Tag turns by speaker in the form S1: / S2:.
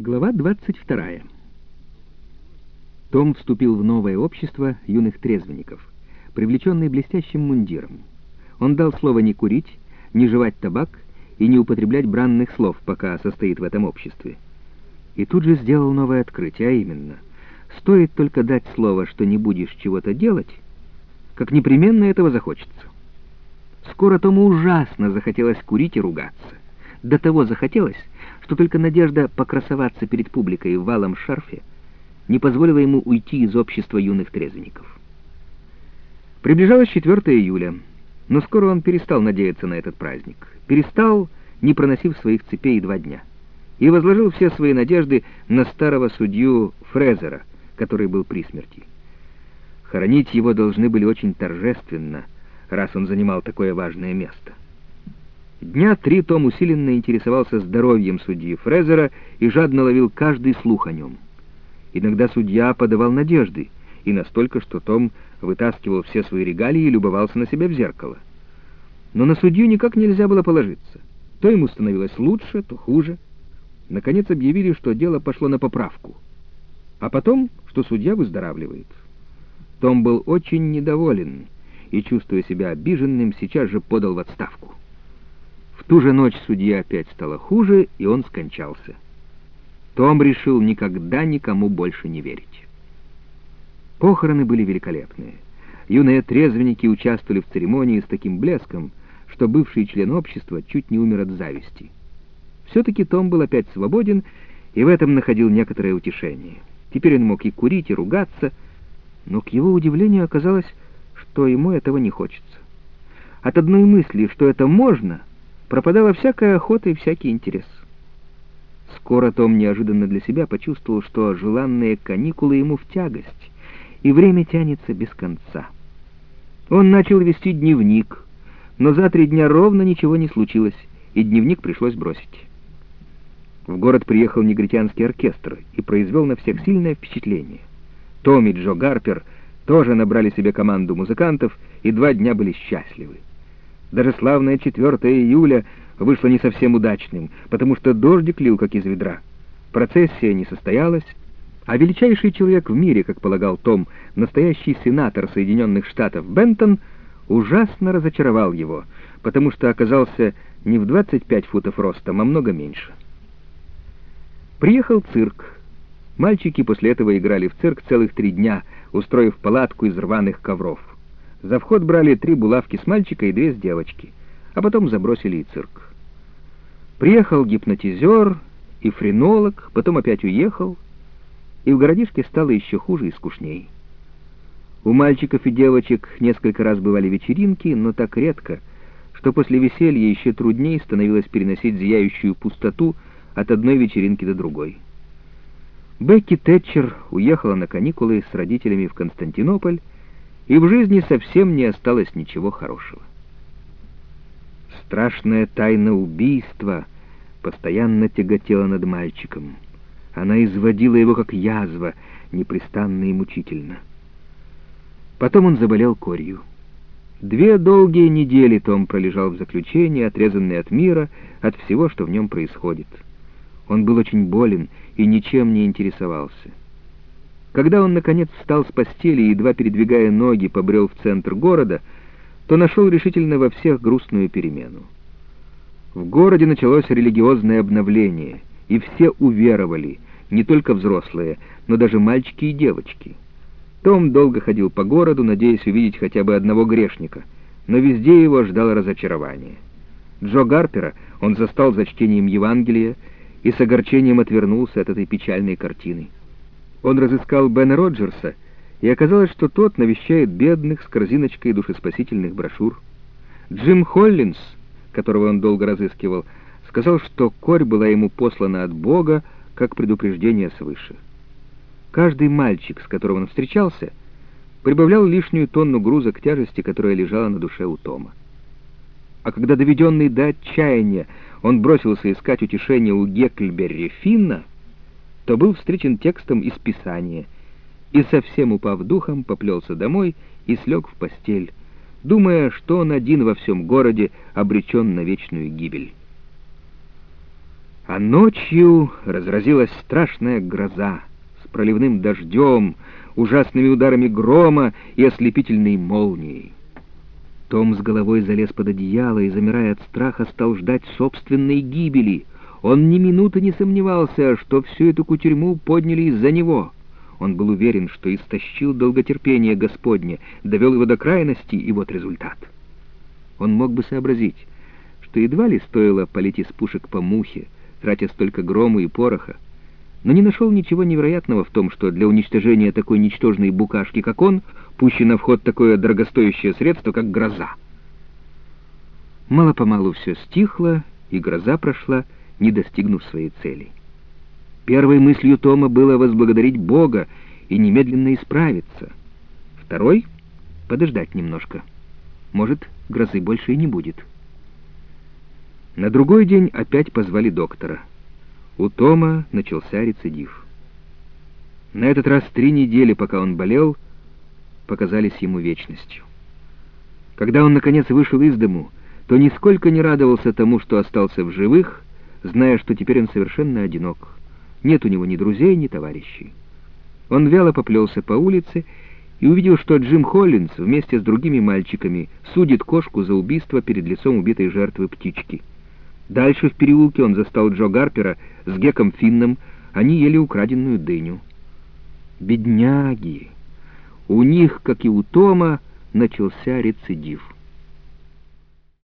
S1: Глава 22. Том вступил в новое общество юных трезвенников, привлеченный блестящим мундиром. Он дал слово не курить, не жевать табак и не употреблять бранных слов, пока состоит в этом обществе. И тут же сделал новое открытие, а именно, стоит только дать слово, что не будешь чего-то делать, как непременно этого захочется. Скоро Тому ужасно захотелось курить и ругаться. До того захотелось, что только надежда покрасоваться перед публикой в валом шарфе не позволила ему уйти из общества юных трезвенников. Приближалось 4 июля, но скоро он перестал надеяться на этот праздник. Перестал, не проносив своих цепей два дня. И возложил все свои надежды на старого судью Фрезера, который был при смерти. Хоронить его должны были очень торжественно, раз он занимал такое важное место. Дня три Том усиленно интересовался здоровьем судьи Фрезера и жадно ловил каждый слух о нем. Иногда судья подавал надежды, и настолько, что Том вытаскивал все свои регалии и любовался на себя в зеркало. Но на судью никак нельзя было положиться. То ему становилось лучше, то хуже. Наконец объявили, что дело пошло на поправку. А потом, что судья выздоравливает. Том был очень недоволен и, чувствуя себя обиженным, сейчас же подал в отставку ту же ночь судье опять стало хуже, и он скончался. Том решил никогда никому больше не верить. Похороны были великолепные. Юные трезвенники участвовали в церемонии с таким блеском, что бывший член общества чуть не умер от зависти. Все-таки Том был опять свободен, и в этом находил некоторое утешение. Теперь он мог и курить, и ругаться, но к его удивлению оказалось, что ему этого не хочется. От одной мысли, что это можно, пропадала всякая охота и всякий интерес. Скоро Том неожиданно для себя почувствовал, что желанные каникулы ему в тягость, и время тянется без конца. Он начал вести дневник, но за три дня ровно ничего не случилось, и дневник пришлось бросить. В город приехал негритянский оркестр и произвел на всех сильное впечатление. Том и Джо Гарпер тоже набрали себе команду музыкантов и два дня были счастливы. Даже славное 4 июля вышло не совсем удачным, потому что дождик лил, как из ведра. Процессия не состоялась, а величайший человек в мире, как полагал Том, настоящий сенатор Соединенных Штатов Бентон, ужасно разочаровал его, потому что оказался не в 25 футов ростом, а много меньше. Приехал цирк. Мальчики после этого играли в цирк целых три дня, устроив палатку из рваных ковров. За вход брали три булавки с мальчика и две с девочки, а потом забросили и цирк. Приехал гипнотизер и френолог, потом опять уехал, и в городишке стало еще хуже и скучней. У мальчиков и девочек несколько раз бывали вечеринки, но так редко, что после веселья еще труднее становилось переносить зияющую пустоту от одной вечеринки до другой. Бекки Тэтчер уехала на каникулы с родителями в Константинополь, и в жизни совсем не осталось ничего хорошего. Страшная тайна убийства постоянно тяготела над мальчиком. Она изводила его как язва, непрестанно и мучительно. Потом он заболел корью. Две долгие недели Том пролежал в заключении, отрезанный от мира, от всего, что в нем происходит. Он был очень болен и ничем не интересовался. Когда он, наконец, встал с постели и, едва передвигая ноги, побрел в центр города, то нашел решительно во всех грустную перемену. В городе началось религиозное обновление, и все уверовали, не только взрослые, но даже мальчики и девочки. Том долго ходил по городу, надеясь увидеть хотя бы одного грешника, но везде его ждало разочарование. Джо Гарпера он застал за чтением Евангелия и с огорчением отвернулся от этой печальной картины. Он разыскал Бена Роджерса, и оказалось, что тот навещает бедных с корзиночкой душеспасительных брошюр. Джим Холлинс, которого он долго разыскивал, сказал, что корь была ему послана от Бога, как предупреждение свыше. Каждый мальчик, с которым он встречался, прибавлял лишнюю тонну груза к тяжести, которая лежала на душе у Тома. А когда, доведенный до отчаяния, он бросился искать утешение у Гекльберри Финна, то был встречен текстом из Писания и, совсем упав духом, поплелся домой и слег в постель, думая, что он один во всем городе обречен на вечную гибель. А ночью разразилась страшная гроза с проливным дождем, ужасными ударами грома и ослепительной молнией. Том с головой залез под одеяло и, замирая от страха, стал ждать собственной гибели. Он ни минуты не сомневался, что всю эту кутерьму подняли из-за него. Он был уверен, что истощил долготерпение Господне, довел его до крайности, и вот результат. Он мог бы сообразить, что едва ли стоило полить из пушек по мухе, тратя столько грома и пороха, но не нашел ничего невероятного в том, что для уничтожения такой ничтожной букашки, как он, пущено в ход такое дорогостоящее средство, как гроза. Мало-помалу все стихло, и гроза прошла, не достигнув своей цели. Первой мыслью Тома было возблагодарить Бога и немедленно исправиться. Второй — подождать немножко. Может, грозы больше и не будет. На другой день опять позвали доктора. У Тома начался рецидив. На этот раз три недели, пока он болел, показались ему вечностью. Когда он, наконец, вышел из дому, то нисколько не радовался тому, что остался в живых, зная, что теперь он совершенно одинок. Нет у него ни друзей, ни товарищей. Он вяло поплелся по улице и увидел, что Джим Холлинс вместе с другими мальчиками судит кошку за убийство перед лицом убитой жертвы птички — Дальше в переулке он застал Джо Гарпера с Геком Финном, они ели украденную дыню. Бедняги! У них, как и у Тома, начался рецидив —